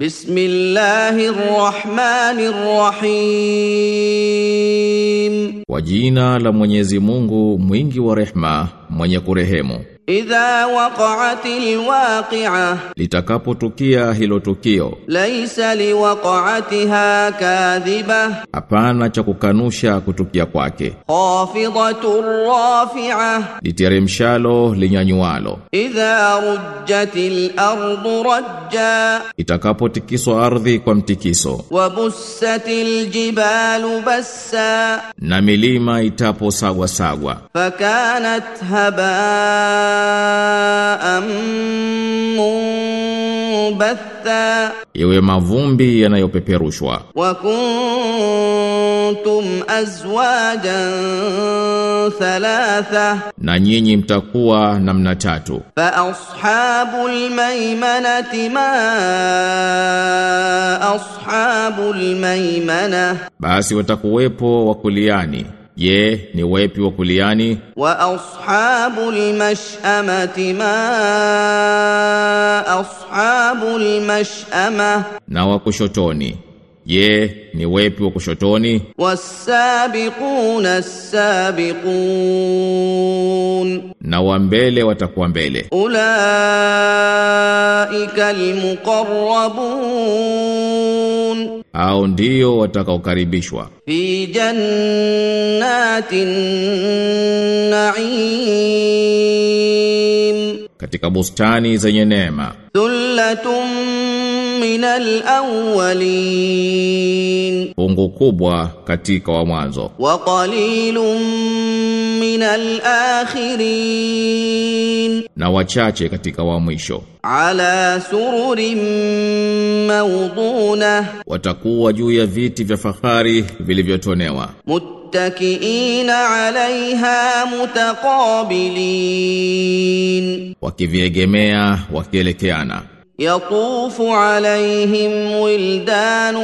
بسم الله الرحمن الرحيم Kwa jina la Mwenyezi Mungu mwingi wa rehma mwenye kurehemu Idha waqa'atil waqi'a, litakapotukia hilo tukio. Laisa liwaqa'atiha kadhiba, hapana cha kukanusha kutukia kwake. Khafidatur rafi'a, literemshalo linyanyualo. Idha rujjatil ardu rajja, itakapotikiswa ardhi kwa mtikiso. Wa bussatil jibalu bassa, na milima itapo sagwa. Fakanat haba ma'am mubatha, iwe mavumbi yanayopeperushwa. Wa kuntum azwajan thalatha, na nyinyi mtakuwa namna tatu. Fa ashabul maymanati ma ashabul maymana basi watakuwepo wakuliani Ye, ni wepi wa kuliani? Wa ashabul mash'amati ma ashabul mash'ama, na wa kushotoni Je, ni wepi wa kushotoni? Wasabiquna sabiqun, na wa mbele watakuwa mbele. Ulaika almuqarrabun, au ndio watakaokaribishwa. Fi jannatin na'im, katika bustani zenye neema. Thullatun minal awwalin Pungu kubwa katika wa mwanzo. Wa qalilun minal akhirin na wachache katika wa mwisho. Ala sururin mawduna. Watakuwa juu ya viti vya fahari vilivyotonewa. Muttakiina alaiha mutaqabilin. Wakiviegemea wakielekeana. يطوف عليهم ولدان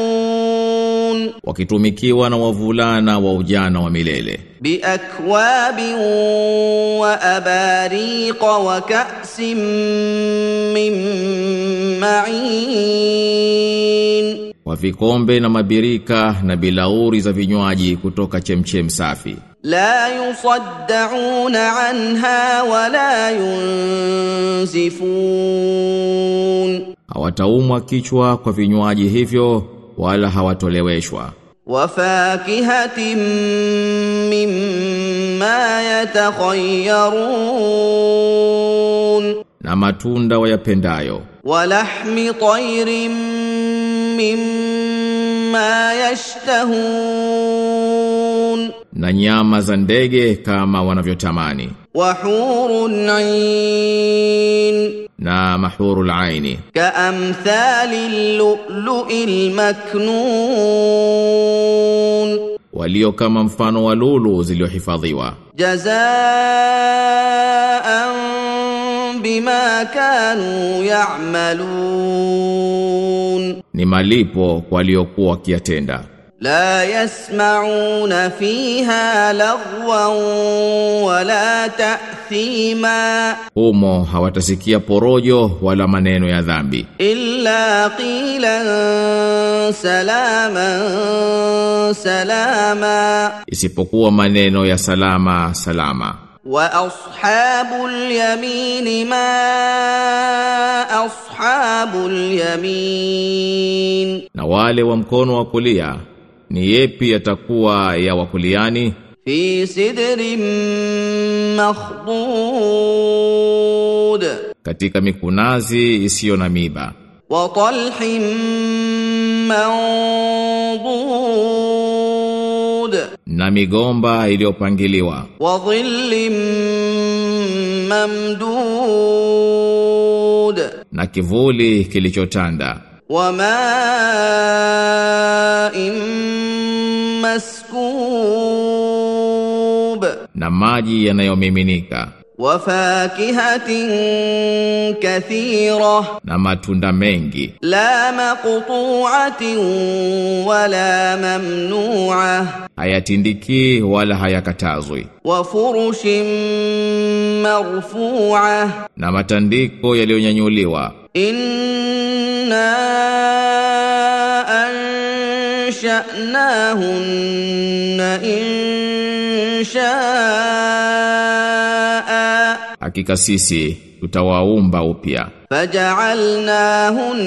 مخلدون wakitumikiwa na wavulana wa ujana wa milele بأكواب وأباريق وكأس من معين kwa vikombe na mabirika na bilauri za vinywaji kutoka chemchem safi لا يصدعون عنها ولا ينزفون hawataumwa kichwa kwa vinywaji hivyo wala hawatoleweshwa وفاكهة مما يتخيرون na matunda wayapendayo ولحم طير مما na nyama za ndege kama wanavyotamani. Wa hurun ain na mahurul aini. Ka amthali lu'lu'il maknun. Walio kama mfano wa lulu zilizohifadhiwa jazaan bima kanu ya'malun. Ni malipo waliokuwa kiatenda لا يسمعون فيها لغوا ولا تأثيما humo hawatasikia porojo wala maneno ya dhambi إلا قيلا سلاما سلاما isipokuwa maneno ya salama salama وأصحاب اليمين ما أصحاب اليمين na wale wa mkono wa kulia ni yepi yatakuwa ya wakuliani? Fi sidrin makhdud. Katika mikunazi isiyo na miba wa talhin mandud na migomba iliyopangiliwa. Wa dhillin mamdud. Na kivuli kilichotanda wamain na maji yanayomiminika. Wafakihatin kathira, na matunda mengi. La maqtu'atin wala mamnu'a, hayatindiki wala hayakatazwi. Wa furushin marfu'a, na matandiko yaliyonyanyuliwa. In إنا أنشأناهن إن شاء hakika sisi tutawaumba upya فجعلناهن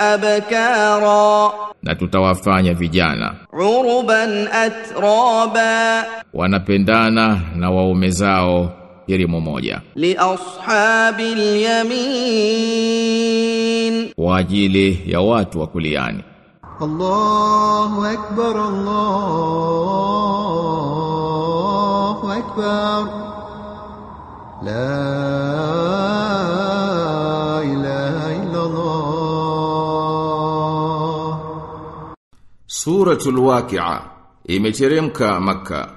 أبكارا na tutawafanya vijana عربا أترابا wanapendana na waume zao elimu moja لأصحاب اليمين kwa ajili ya watu wa kuliani. Allahu akbar Allahu akbar. La ilaha illa Allah Suratul Waqi'a imeteremka maka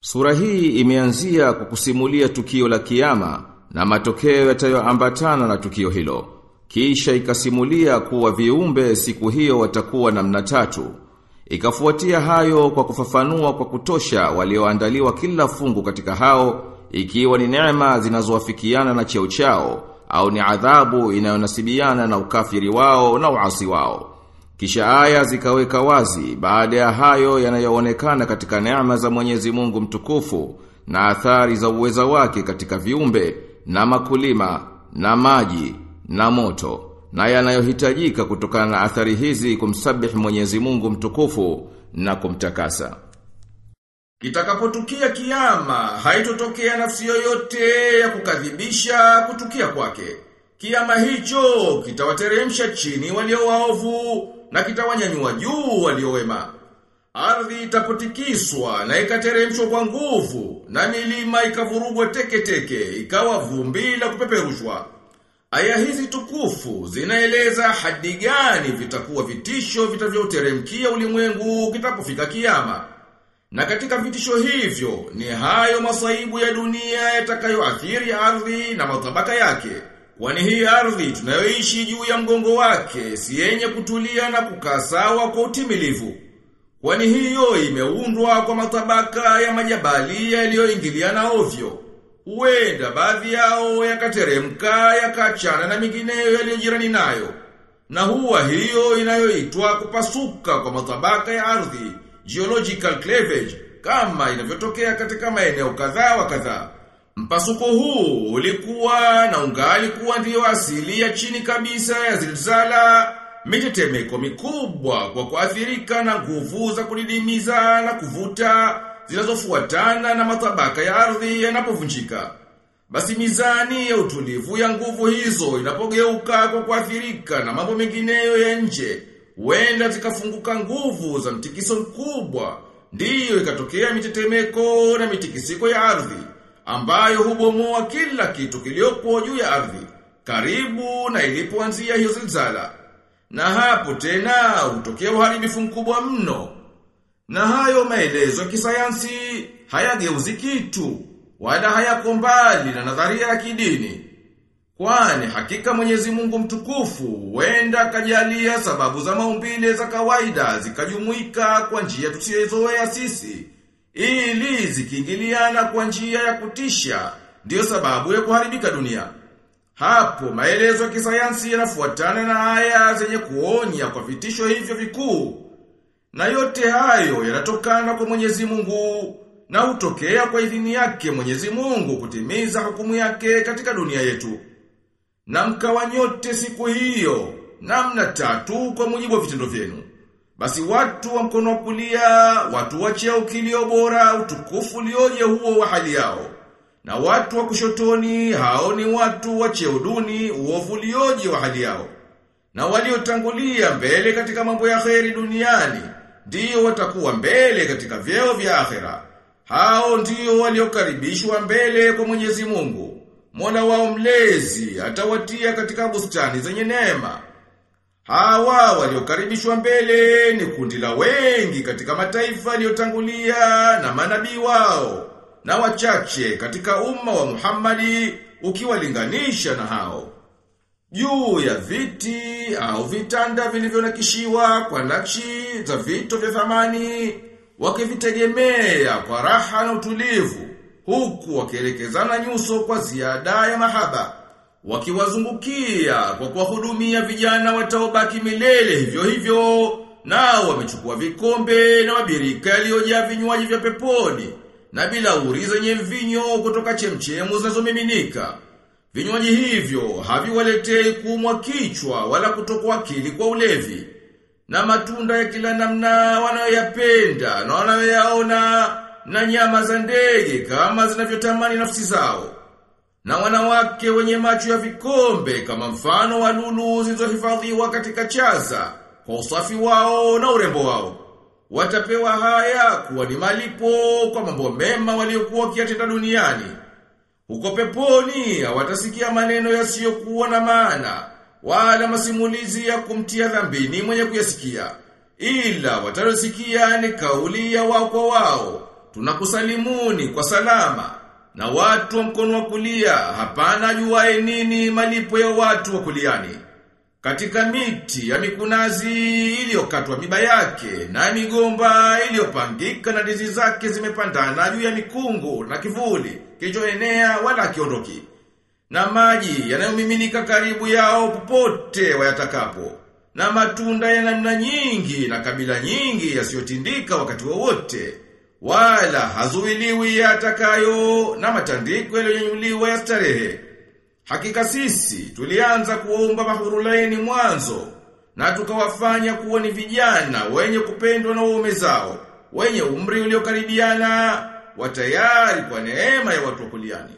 Sura hii imeanzia kwa kusimulia tukio la kiyama na matokeo yatayoambatana na tukio hilo. Kisha ikasimulia kuwa viumbe siku hiyo watakuwa namna tatu. Ikafuatia hayo kwa kufafanua kwa kutosha walioandaliwa kila fungu katika hao ikiwa ni neema zinazowafikiana na cheo chao au ni adhabu inayonasibiana na ukafiri wao na uasi wao. Kisha aya zikaweka wazi baada ya hayo yanayoonekana katika neema za Mwenyezi Mungu mtukufu na athari za uweza wake katika viumbe na makulima na maji na moto na yanayohitajika kutokana na athari hizi kumsabihi Mwenyezi Mungu mtukufu na kumtakasa. Kitakapotukia kiyama, haitotokea nafsi yoyote ya kukadhibisha kutukia kwake. Kiyama hicho kitawateremsha chini walio waovu na kitawanyanyua juu walio wema. Ardhi itapotikiswa na ikateremshwa kwa nguvu na milima ikavurugwa teke teke ikawa vumbi la kupeperushwa. Aya hizi tukufu zinaeleza hadi gani vitakuwa vitisho vitavyoteremkia ulimwengu kitapofika kiyama. Na katika vitisho hivyo ni hayo masaibu ya dunia yatakayoathiri ardhi na matabaka yake. Kwani hii ardhi tunayoishi juu ya mgongo wake si yenye kutulia na kukaa sawa kwa utimilivu. Kwani hiyo imeundwa kwa matabaka ya majabali yaliyoingiliana ovyo. Huenda baadhi yao yakateremka yakachana na mingineyo yaliyojirani nayo. Na huwa hiyo inayoitwa kupasuka kwa matabaka ya ardhi, geological cleavage, kama inavyotokea katika maeneo kadhaa wa kadhaa. Mpasuko huu ulikuwa na ungali kuwa ndiyo asili ya chini kabisa ya zilzala, mitetemeko mikubwa kwa kuathirika na nguvu za kudidimiza na kuvuta zinazofuatana na matabaka ya ardhi yanapovunjika. Basi mizani ya utulivu ya nguvu hizo inapogeuka kwa kuathirika na mambo mengineyo ya nje, huenda zikafunguka nguvu za mtikiso mkubwa, ndiyo ikatokea mitetemeko na mitikisiko ya ardhi ambayo hubomoa kila kitu kiliyopo juu ya ardhi, karibu na ilipoanzia hiyo zilzala. Na hapo tena hutokea uharibifu mkubwa mno. Na hayo maelezo ya kisayansi hayageuzi kitu, wala hayako mbali na nadharia ya kidini. Kwani hakika Mwenyezi Mungu mtukufu huenda kajalia sababu za maumbile za kawaida zikajumuika kwa njia tusiyozoea sisi ili zikiingiliana kwa njia ya kutisha ndiyo sababu ya kuharibika dunia. Hapo maelezo ya kisayansi yanafuatana na haya zenye kuonya kwa vitisho hivyo vikuu. Na yote hayo yanatokana kwa Mwenyezi Mungu na hutokea kwa idhini yake Mwenyezi Mungu kutimiza hukumu yake katika dunia yetu. Na mkawa nyote siku hiyo namna tatu kwa mujibu wa vitendo vyenu. Basi watu wa mkono wa kulia, watu wa cheo kilio bora, utukufu ulioje huo wa hali yao. Na watu wa kushotoni, hao ni watu wa cheo duni, uovu ulioje wa hali yao. Na waliotangulia mbele katika mambo ya kheri duniani, ndio watakuwa mbele katika vyeo vya akhera. Hao ndio waliokaribishwa mbele kwa Mwenyezi Mungu. Mola wao mlezi atawatia katika bustani zenye neema. Hawa waliokaribishwa mbele ni kundi la wengi katika mataifa yaliyotangulia na manabii wao. na wachache katika umma wa Muhammadi ukiwalinganisha na hao. Juu ya viti au vitanda vilivyonakishiwa kwa nakshi za vito vya thamani, wakivitegemea kwa raha na utulivu, huku wakielekezana nyuso kwa ziada ya mahaba, wakiwazungukia kwa kuwahudumia vijana wataobaki milele hivyo hivyo, nao wamechukua vikombe na mabirika yaliyojaa vinywaji vya peponi, na bila uri zenye mvinyo kutoka chemchemu zinazomiminika. Vinywaji hivyo haviwaletei kumwa kichwa wala kutokwa akili kwa ulevi. Na matunda ya kila namna wanayoyapenda na wanayoyaona na nyama za ndege kama zinavyotamani nafsi zao. Na wanawake wenye macho ya vikombe kama mfano wa lulu zilizohifadhiwa katika chaza kwa usafi wao na urembo wao. Watapewa haya kuwa ni malipo kwa mambo mema waliokuwa wakiyatenda duniani. Huko peponi hawatasikia maneno yasiyokuwa na maana wala masimulizi ya kumtia dhambini mwenye kuyasikia. Ila watarosikia ni kauli ya wao kwa wao. Tunakusalimuni kwa salama. Na watu wa mkono wa kulia hapana juae nini malipo ya watu wa kuliani. Katika miti ya mikunazi iliyokatwa miba yake na migomba iliyopangika na ndizi zake zimepandana juu ya mikungu na kivuli kilichoenea wala kiondoki. Na maji yanayomiminika karibu yao popote wayatakapo. Na matunda ya namna nyingi na kabila nyingi yasiyotindika wakati wowote. Wala hazuiliwi yatakayo na matandiko yaliyonyuliwa ya starehe. Hakika sisi tulianza kuomba mahurulaini mwanzo na tukawafanya kuwa ni vijana wenye kupendwa na waume zao, wenye umri uliokaribiana, watayari kwa neema ya watu wa kuliani.